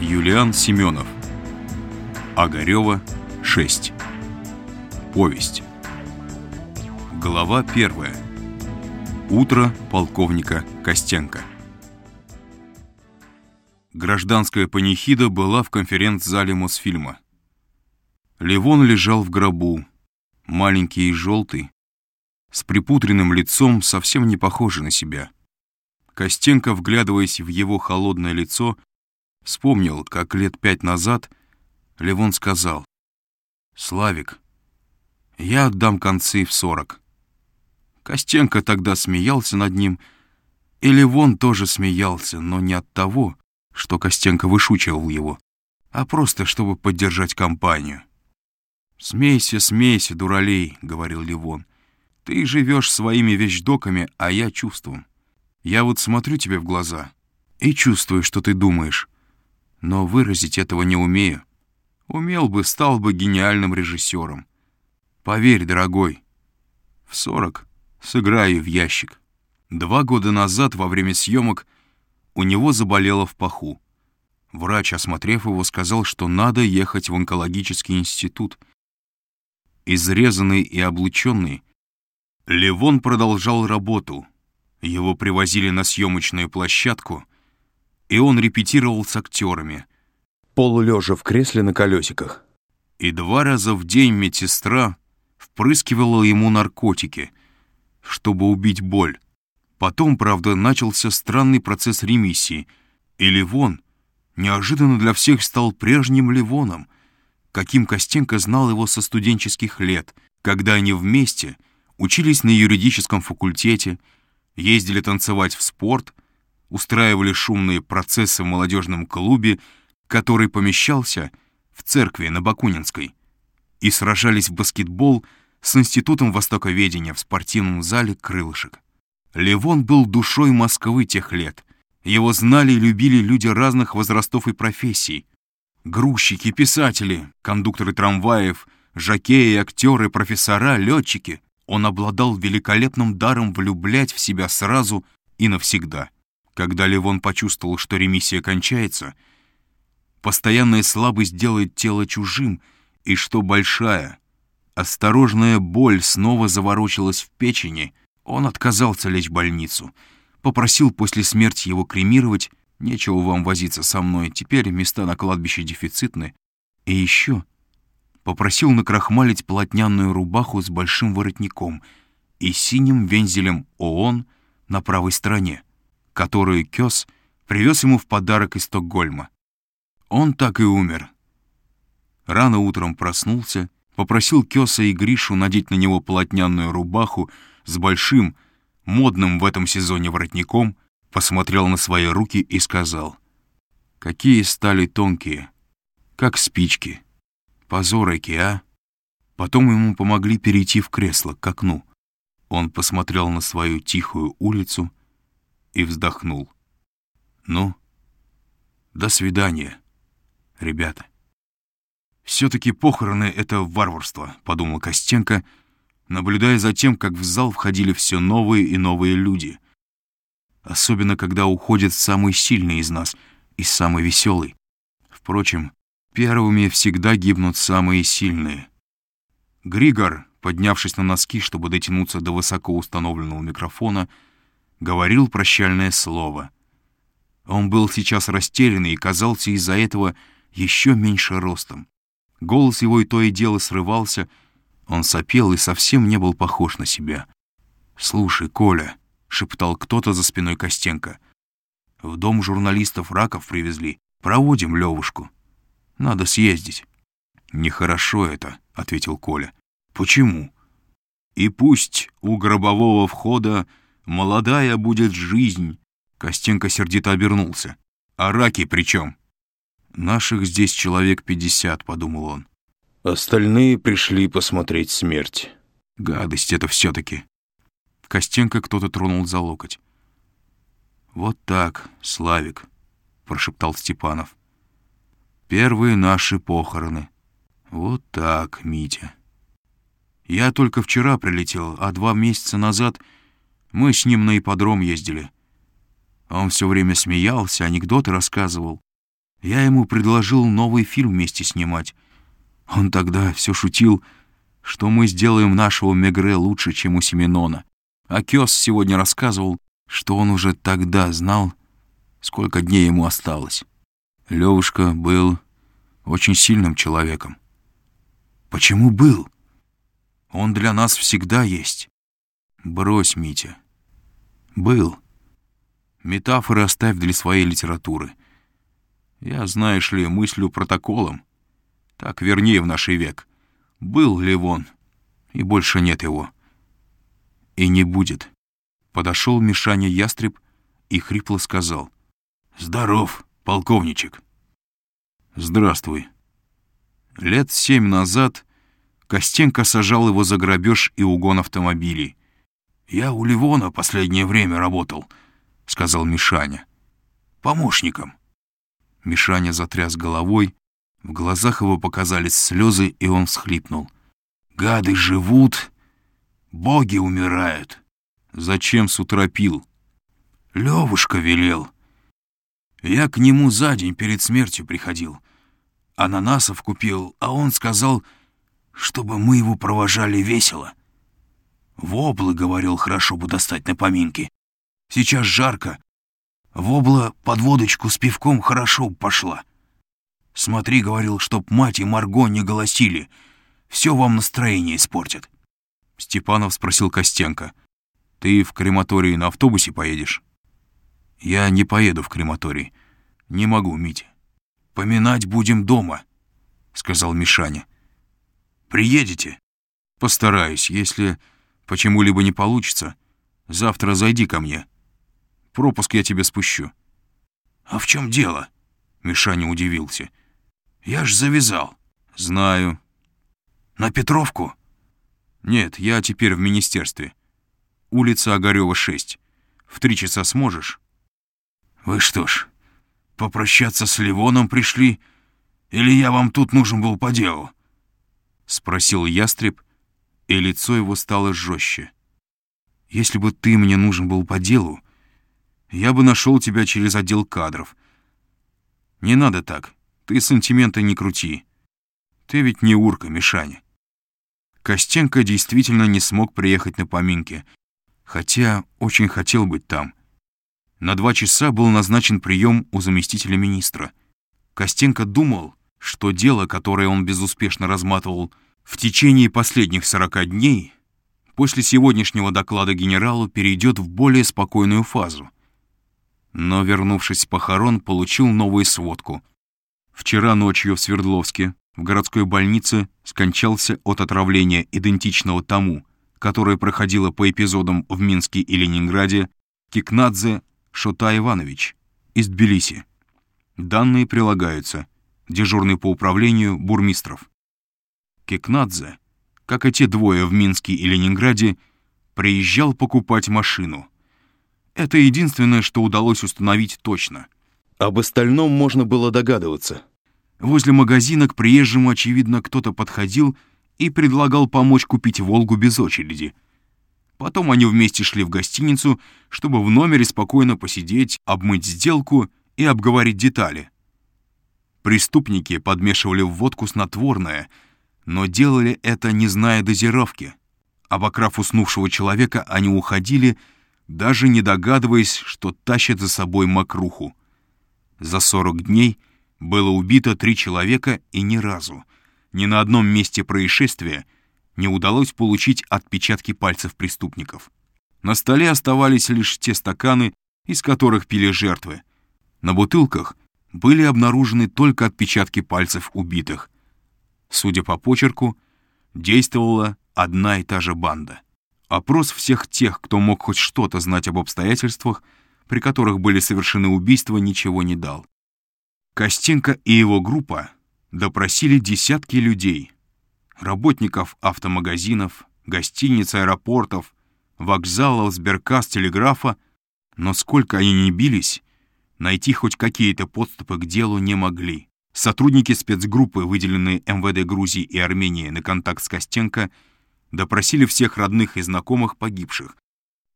Юлиан Семенов. Огарева, 6 Повесть. Глава первая. Утро полковника Костенко. Гражданская панихида была в конференц-зале Мосфильма. Левон лежал в гробу, маленький и желтый, с припудренным лицом, совсем не похожий на себя. Костенко, вглядываясь в его холодное лицо, вспомнил, как лет пять назад Левон сказал, «Славик, я отдам концы в сорок». Костенко тогда смеялся над ним, и Левон тоже смеялся, но не от того, что Костенко вышучивал его, а просто чтобы поддержать компанию. «Смейся, смейся, дуралей», — говорил Левон. «Ты живешь своими вещдоками, а я чувством. Я вот смотрю тебе в глаза и чувствую, что ты думаешь, но выразить этого не умею. Умел бы, стал бы гениальным режиссером. Поверь, дорогой, в сорок сыграю в ящик». Два года назад, во время съемок, у него заболело в паху. Врач, осмотрев его, сказал, что надо ехать в онкологический институт — Изрезанный и облученный, Левон продолжал работу. Его привозили на съемочную площадку, и он репетировал с актерами, полулежа в кресле на колесиках. И два раза в день медсестра впрыскивала ему наркотики, чтобы убить боль. Потом, правда, начался странный процесс ремиссии, и Левон неожиданно для всех стал прежним Левоном — каким Костенко знал его со студенческих лет, когда они вместе учились на юридическом факультете, ездили танцевать в спорт, устраивали шумные процессы в молодежном клубе, который помещался в церкви на Бакунинской, и сражались в баскетбол с Институтом Востоковедения в спортивном зале «Крылышек». Левон был душой Москвы тех лет. Его знали и любили люди разных возрастов и профессий, грузчики, писатели, кондукторы трамваев, жокеи, актеры, профессора, летчики. Он обладал великолепным даром влюблять в себя сразу и навсегда. Когда Левон почувствовал, что ремиссия кончается, постоянная слабость делает тело чужим, и что большая, осторожная боль снова заворочилась в печени, он отказался лечь в больницу, попросил после смерти его кремировать Нечего вам возиться со мной, теперь места на кладбище дефицитны. И еще попросил накрахмалить полотняную рубаху с большим воротником и синим вензелем ООН на правой стороне, которую Кёс привез ему в подарок из Стокгольма. Он так и умер. Рано утром проснулся, попросил Кёса и Гришу надеть на него полотняную рубаху с большим, модным в этом сезоне воротником — посмотрел на свои руки и сказал, «Какие стали тонкие, как спички. Позорики, а?» Потом ему помогли перейти в кресло к окну. Он посмотрел на свою тихую улицу и вздохнул. «Ну, до свидания, ребята». «Все-таки похороны — это варварство», — подумал Костенко, наблюдая за тем, как в зал входили все новые и новые люди — особенно когда уходит самый сильный из нас и самый веселый. Впрочем, первыми всегда гибнут самые сильные. Григор, поднявшись на носки, чтобы дотянуться до высоко установленного микрофона, говорил прощальное слово. Он был сейчас растерянный и казался из-за этого еще меньше ростом. Голос его и то и дело срывался, он сопел и совсем не был похож на себя. «Слушай, Коля», — шептал кто-то за спиной Костенко. «В дом журналистов раков привезли. Проводим Левушку. Надо съездить». «Нехорошо это», — ответил Коля. «Почему?» «И пусть у гробового входа молодая будет жизнь», — Костенко сердито обернулся. «А раки при чем?» «Наших здесь человек пятьдесят», — подумал он. «Остальные пришли посмотреть смерть. Гадость это все-таки». Костенко кто-то тронул за локоть. «Вот так, Славик», — прошептал Степанов. «Первые наши похороны. Вот так, Митя. Я только вчера прилетел, а два месяца назад мы с ним на ипподром ездили. Он все время смеялся, анекдоты рассказывал. Я ему предложил новый фильм вместе снимать. Он тогда все шутил, что мы сделаем нашего Мегре лучше, чем у Семенона. А Кёс сегодня рассказывал, что он уже тогда знал, сколько дней ему осталось. Левушка был очень сильным человеком. Почему был? Он для нас всегда есть. Брось, Митя. Был. Метафоры оставь для своей литературы. Я, знаешь ли, мыслю протоколом. Так вернее в наш век. Был Ливон, и больше нет его. И не будет. Подошел Мишаня Ястреб и хрипло сказал. «Здоров, полковничек». «Здравствуй». Лет семь назад Костенко сажал его за грабеж и угон автомобилей. «Я у Ливона последнее время работал», — сказал Мишаня. «Помощником». Мишаня затряс головой, в глазах его показались слезы, и он всхлипнул. «Гады живут, боги умирают. Зачем с утра пил?» «Левушка велел. Я к нему за день перед смертью приходил. Ананасов купил, а он сказал, чтобы мы его провожали весело. Воблы, говорил, хорошо бы достать на поминки. Сейчас жарко. Вобла под водочку с пивком хорошо пошла. Смотри, говорил, чтоб мать и Марго не голосили. Все вам настроение испортят. Степанов спросил Костенко. Ты в крематорий на автобусе поедешь? Я не поеду в крематорий. Не могу, Митя. Поминать будем дома, сказал Мишаня. Приедете? Постараюсь, если почему-либо не получится. Завтра зайди ко мне. Пропуск я тебе спущу. А в чем дело? Мишаня удивился. Я ж завязал. Знаю. На Петровку? Нет, я теперь в министерстве. Улица Огарева, 6. В три часа сможешь? Вы что ж, попрощаться с Ливоном пришли? Или я вам тут нужен был по делу? — спросил ястреб, и лицо его стало жестче. «Если бы ты мне нужен был по делу, я бы нашел тебя через отдел кадров. Не надо так, ты сантименты не крути. Ты ведь не урка, Мишаня». Костенко действительно не смог приехать на поминки, хотя очень хотел быть там. На два часа был назначен прием у заместителя министра. Костенко думал, что дело, которое он безуспешно разматывал в течение последних 40 дней, после сегодняшнего доклада генералу перейдет в более спокойную фазу. Но, вернувшись с похорон, получил новую сводку. Вчера ночью в Свердловске, в городской больнице, скончался от отравления, идентичного тому, которое проходило по эпизодам в Минске и Ленинграде, Кикнадзе Шота Иванович из Тбилиси. Данные прилагаются – дежурный по управлению бурмистров. Кекнадзе, как и те двое в Минске и Ленинграде, приезжал покупать машину. Это единственное, что удалось установить точно. Об остальном можно было догадываться. Возле магазина к приезжему, очевидно, кто-то подходил и предлагал помочь купить «Волгу» без очереди. Потом они вместе шли в гостиницу, чтобы в номере спокойно посидеть, обмыть сделку и обговорить детали — Преступники подмешивали в водку снотворное, но делали это, не зная дозировки. Обокрав уснувшего человека, они уходили, даже не догадываясь, что тащат за собой мокруху. За 40 дней было убито три человека и ни разу, ни на одном месте происшествия не удалось получить отпечатки пальцев преступников. На столе оставались лишь те стаканы, из которых пили жертвы. На бутылках — были обнаружены только отпечатки пальцев убитых. Судя по почерку, действовала одна и та же банда. Опрос всех тех, кто мог хоть что-то знать об обстоятельствах, при которых были совершены убийства, ничего не дал. Костенко и его группа допросили десятки людей, работников автомагазинов, гостиниц, аэропортов, вокзалов, сберкасс, телеграфа, но сколько они не бились, Найти хоть какие-то подступы к делу не могли. Сотрудники спецгруппы, выделенные МВД Грузии и Армении на контакт с Костенко, допросили всех родных и знакомых погибших.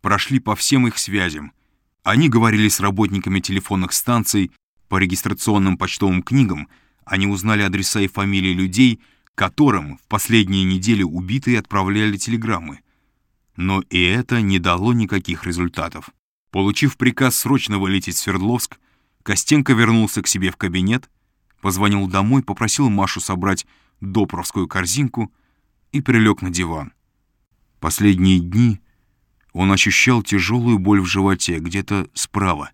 Прошли по всем их связям. Они говорили с работниками телефонных станций, По регистрационным почтовым книгам они узнали адреса и фамилии людей, которым в последние недели убитые отправляли телеграммы. Но и это не дало никаких результатов. Получив приказ срочно вылететь в Свердловск, Костенко вернулся к себе в кабинет, позвонил домой, попросил Машу собрать допровскую корзинку и прилег на диван. Последние дни он ощущал тяжелую боль в животе, где-то справа,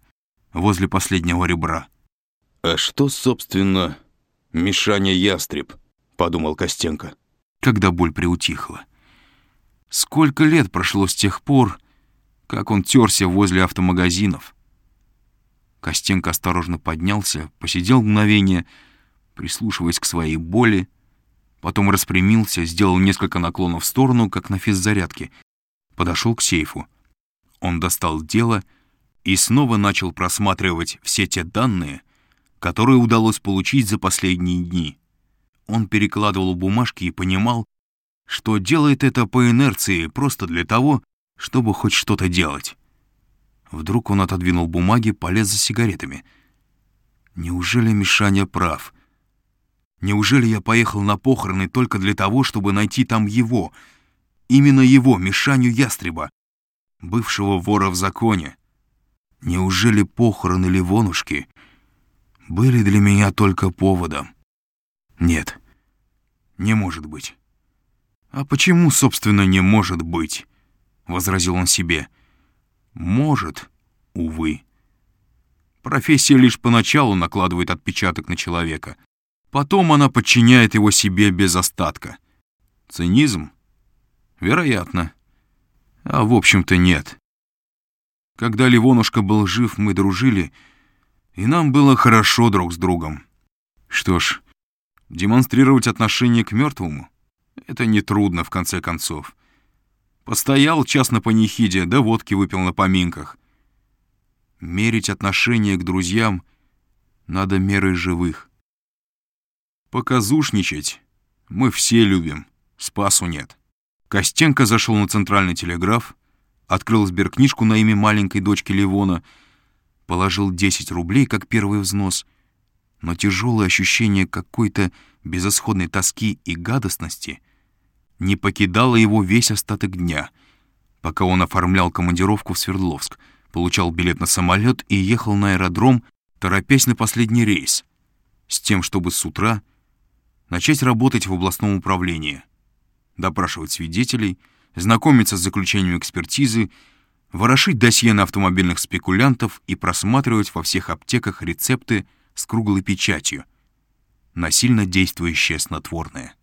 возле последнего ребра. «А что, собственно, Мишаня Ястреб?» — подумал Костенко. Когда боль приутихла. Сколько лет прошло с тех пор, как он терся возле автомагазинов. Костенко осторожно поднялся, посидел мгновение, прислушиваясь к своей боли, потом распрямился, сделал несколько наклонов в сторону, как на физзарядке, подошел к сейфу. Он достал дело и снова начал просматривать все те данные, которые удалось получить за последние дни. Он перекладывал бумажки и понимал, что делает это по инерции просто для того, чтобы хоть что-то делать. Вдруг он отодвинул бумаги, полез за сигаретами. Неужели Мишаня прав? Неужели я поехал на похороны только для того, чтобы найти там его, именно его, Мишаню Ястреба, бывшего вора в законе? Неужели похороны Ливонушки были для меня только поводом? Нет, не может быть. А почему, собственно, не может быть? — возразил он себе. «Может, увы. Профессия лишь поначалу накладывает отпечаток на человека. Потом она подчиняет его себе без остатка. Цинизм? Вероятно. А в общем-то нет. Когда Ливонушка был жив, мы дружили, и нам было хорошо друг с другом. Что ж, демонстрировать отношение к мертвому — это нетрудно, в конце концов. Постоял час на панихиде, да водки выпил на поминках. Мерить отношение к друзьям надо мерой живых. Показушничать мы все любим, спасу нет. Костенко зашел на центральный телеграф, открыл сберкнижку на имя маленькой дочки Ливона, положил 10 рублей как первый взнос, но тяжелое ощущение какой-то безысходной тоски и гадостности — не покидало его весь остаток дня, пока он оформлял командировку в Свердловск, получал билет на самолет и ехал на аэродром, торопясь на последний рейс, с тем, чтобы с утра начать работать в областном управлении, допрашивать свидетелей, знакомиться с заключением экспертизы, ворошить досье на автомобильных спекулянтов и просматривать во всех аптеках рецепты с круглой печатью, насильно действующее снотворное.